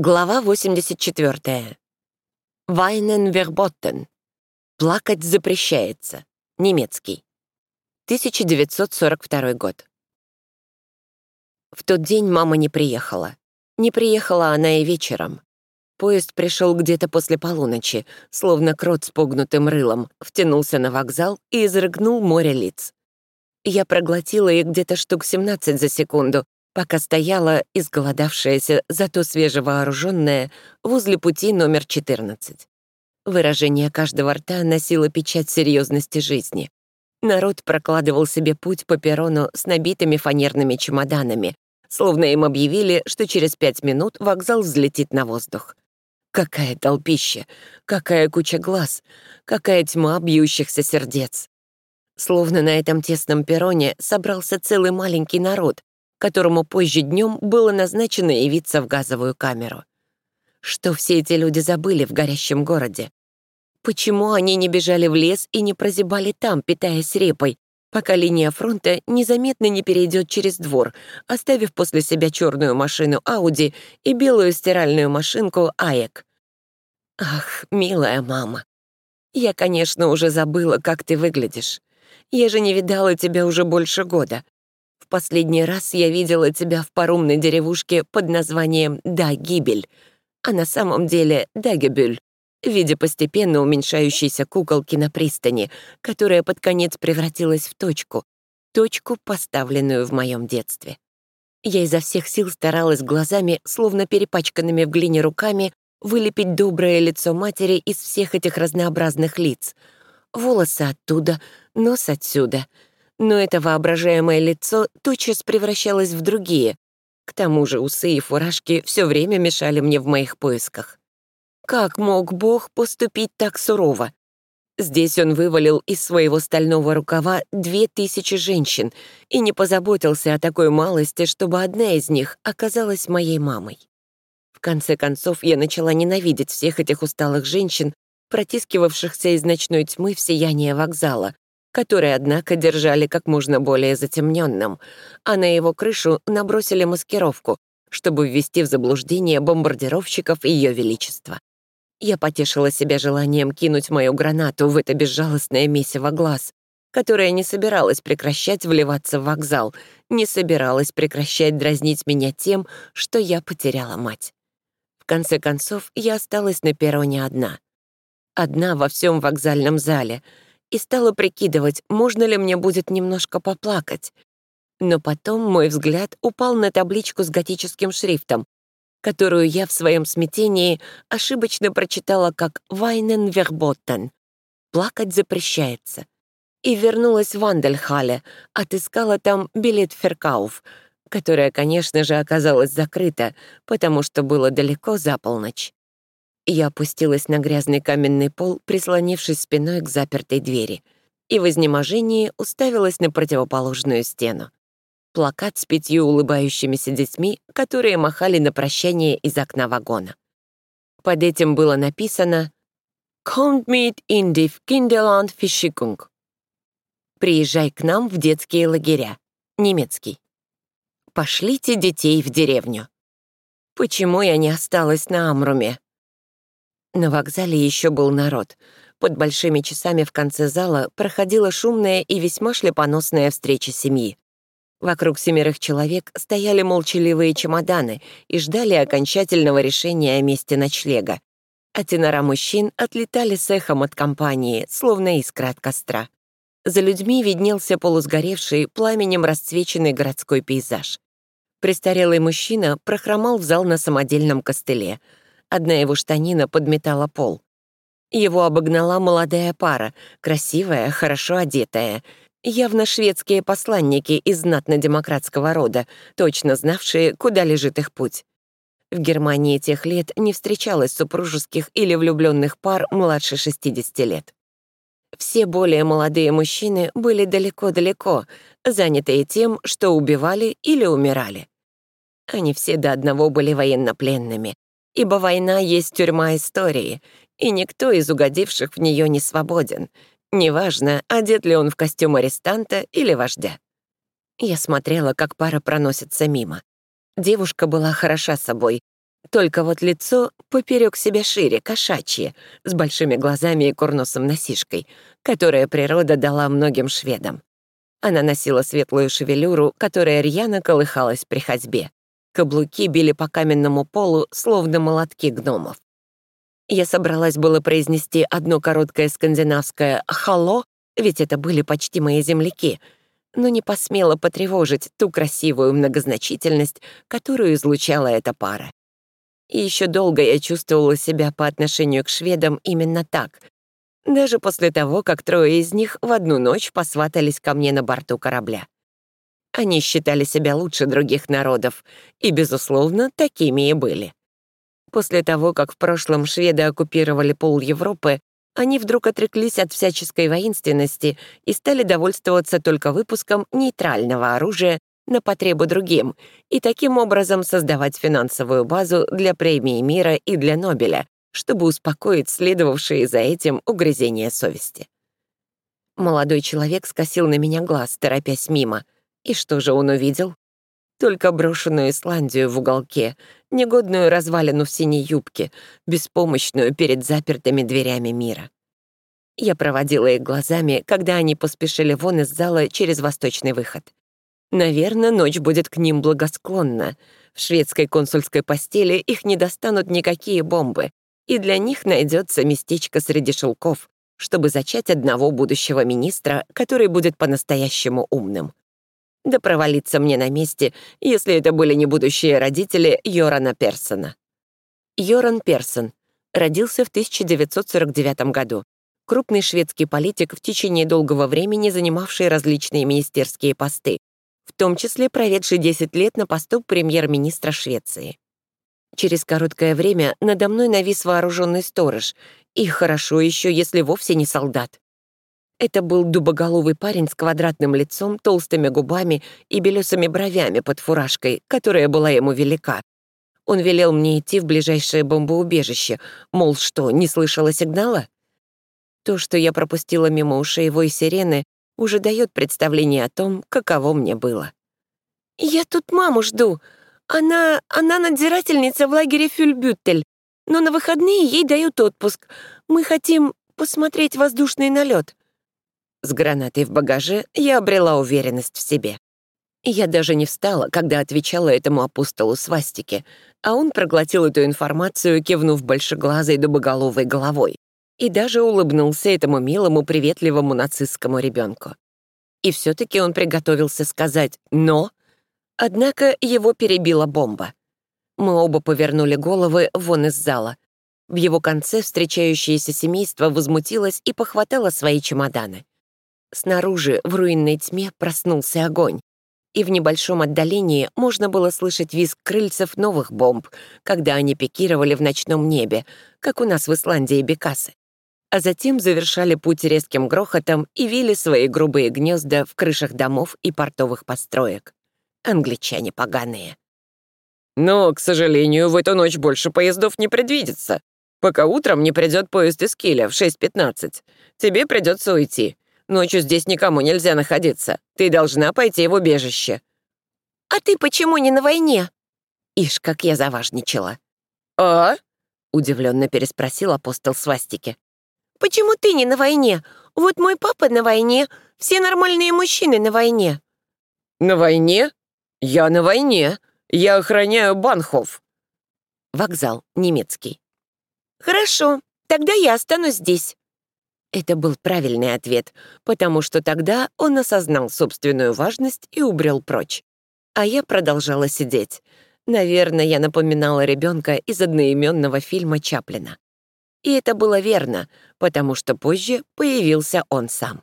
Глава 84. Вайнен Верботтен. Плакать запрещается. Немецкий. 1942 год. В тот день мама не приехала. Не приехала она и вечером. Поезд пришел где-то после полуночи, словно крот с погнутым рылом, втянулся на вокзал и изрыгнул море лиц. Я проглотила их где-то штук 17 за секунду, пока стояла, изголодавшаяся, зато свежевооруженная, возле пути номер 14. Выражение каждого рта носило печать серьезности жизни. Народ прокладывал себе путь по перрону с набитыми фанерными чемоданами, словно им объявили, что через пять минут вокзал взлетит на воздух. Какая толпища, какая куча глаз, какая тьма бьющихся сердец. Словно на этом тесном перроне собрался целый маленький народ, которому позже днем было назначено явиться в газовую камеру. Что все эти люди забыли в горящем городе? Почему они не бежали в лес и не прозябали там, питаясь репой, пока линия фронта незаметно не перейдет через двор, оставив после себя черную машину Ауди и белую стиральную машинку АЭК? Ах, милая мама, я, конечно, уже забыла, как ты выглядишь. Я же не видала тебя уже больше года. Последний раз я видела тебя в паромной деревушке под названием «Да, гибель», а на самом деле «Дагебюль», в виде постепенно уменьшающейся куколки на пристани, которая под конец превратилась в точку, точку, поставленную в моем детстве. Я изо всех сил старалась глазами, словно перепачканными в глине руками, вылепить доброе лицо матери из всех этих разнообразных лиц. Волосы оттуда, нос отсюда — но это воображаемое лицо тотчас превращалось в другие. К тому же усы и фуражки все время мешали мне в моих поисках. Как мог Бог поступить так сурово? Здесь он вывалил из своего стального рукава две тысячи женщин и не позаботился о такой малости, чтобы одна из них оказалась моей мамой. В конце концов, я начала ненавидеть всех этих усталых женщин, протискивавшихся из ночной тьмы в сияние вокзала, который, однако, держали как можно более затемненным, а на его крышу набросили маскировку, чтобы ввести в заблуждение бомбардировщиков Ее Величества. Я потешила себя желанием кинуть мою гранату в это безжалостное месиво глаз, которая не собиралась прекращать вливаться в вокзал, не собиралась прекращать дразнить меня тем, что я потеряла мать. В конце концов, я осталась на перроне одна. Одна во всем вокзальном зале — и стала прикидывать, можно ли мне будет немножко поплакать. Но потом мой взгляд упал на табличку с готическим шрифтом, которую я в своем смятении ошибочно прочитала как «Вайнен Верботтен» — «Плакать запрещается». И вернулась в Андельхале, отыскала там билет Феркауф, которая, конечно же, оказалась закрыта, потому что было далеко за полночь. Я опустилась на грязный каменный пол, прислонившись спиной к запертой двери, и в изнеможении уставилась на противоположную стену. Плакат с пятью улыбающимися детьми, которые махали на прощание из окна вагона. Под этим было написано «Kommt mit in die Kinderland Fischikung». «Приезжай к нам в детские лагеря». Немецкий. «Пошлите детей в деревню». Почему я не осталась на Амруме? На вокзале еще был народ. Под большими часами в конце зала проходила шумная и весьма шлепоносная встреча семьи. Вокруг семерых человек стояли молчаливые чемоданы и ждали окончательного решения о месте ночлега. А тенора мужчин отлетали с эхом от компании, словно искра от костра. За людьми виднелся полусгоревший, пламенем расцвеченный городской пейзаж. Престарелый мужчина прохромал в зал на самодельном костыле — Одна его штанина подметала пол. Его обогнала молодая пара, красивая, хорошо одетая, явно шведские посланники из знатно-демократского рода, точно знавшие, куда лежит их путь. В Германии тех лет не встречалось супружеских или влюбленных пар младше 60 лет. Все более молодые мужчины были далеко-далеко, занятые тем, что убивали или умирали. Они все до одного были военнопленными, ибо война есть тюрьма истории, и никто из угодивших в нее не свободен, неважно, одет ли он в костюм арестанта или вождя. Я смотрела, как пара проносится мимо. Девушка была хороша собой, Только вот лицо поперек себя шире, кошачье, с большими глазами и курносом носишкой, которое природа дала многим шведам. Она носила светлую шевелюру, которая рьяно колыхалась при ходьбе. Каблуки били по каменному полу, словно молотки гномов. Я собралась было произнести одно короткое скандинавское «халло», ведь это были почти мои земляки, но не посмела потревожить ту красивую многозначительность, которую излучала эта пара. И еще долго я чувствовала себя по отношению к шведам именно так, даже после того, как трое из них в одну ночь посватались ко мне на борту корабля. Они считали себя лучше других народов, и, безусловно, такими и были. После того, как в прошлом шведы оккупировали пол Европы, они вдруг отреклись от всяческой воинственности и стали довольствоваться только выпуском нейтрального оружия на потребу другим и таким образом создавать финансовую базу для премии мира и для Нобеля, чтобы успокоить следовавшие за этим угрызения совести. Молодой человек скосил на меня глаз, торопясь мимо. И что же он увидел? Только брошенную Исландию в уголке, негодную развалину в синей юбке, беспомощную перед запертыми дверями мира. Я проводила их глазами, когда они поспешили вон из зала через восточный выход. Наверное, ночь будет к ним благосклонна. В шведской консульской постели их не достанут никакие бомбы, и для них найдется местечко среди шелков, чтобы зачать одного будущего министра, который будет по-настоящему умным да провалиться мне на месте, если это были не будущие родители Йорана Персона. Йоран Персон родился в 1949 году. Крупный шведский политик, в течение долгого времени занимавший различные министерские посты, в том числе проведший 10 лет на посту премьер-министра Швеции. Через короткое время надо мной навис вооруженный сторож, и хорошо еще, если вовсе не солдат. Это был дубоголовый парень с квадратным лицом, толстыми губами и белесыми бровями под фуражкой, которая была ему велика. Он велел мне идти в ближайшее бомбоубежище, мол, что, не слышала сигнала? То, что я пропустила мимо ушей его и сирены, уже дает представление о том, каково мне было. «Я тут маму жду. Она... она надзирательница в лагере Фюльбюттель, но на выходные ей дают отпуск. Мы хотим посмотреть воздушный налет. С гранатой в багаже я обрела уверенность в себе. Я даже не встала, когда отвечала этому апостолу свастики, а он проглотил эту информацию, кивнув большеглазой дубоголовой головой, и даже улыбнулся этому милому, приветливому нацистскому ребенку. И все-таки он приготовился сказать «но», однако его перебила бомба. Мы оба повернули головы вон из зала. В его конце встречающееся семейство возмутилось и похватало свои чемоданы. Снаружи, в руинной тьме, проснулся огонь, и в небольшом отдалении можно было слышать визг крыльцев новых бомб, когда они пикировали в ночном небе, как у нас в Исландии Бекасы. А затем завершали путь резким грохотом и вили свои грубые гнезда в крышах домов и портовых построек. Англичане поганые. Но, к сожалению, в эту ночь больше поездов не предвидится. Пока утром не придет поезд из Киля в 6.15. Тебе придется уйти. Ночью здесь никому нельзя находиться. Ты должна пойти в убежище». «А ты почему не на войне?» Ишь, как я заважничала. «А?» — удивленно переспросил апостол свастики. «Почему ты не на войне? Вот мой папа на войне, все нормальные мужчины на войне». «На войне? Я на войне. Я охраняю Банхов». Вокзал, немецкий. «Хорошо, тогда я останусь здесь». Это был правильный ответ, потому что тогда он осознал собственную важность и убрел прочь. А я продолжала сидеть. Наверное, я напоминала ребенка из одноименного фильма Чаплина. И это было верно, потому что позже появился он сам.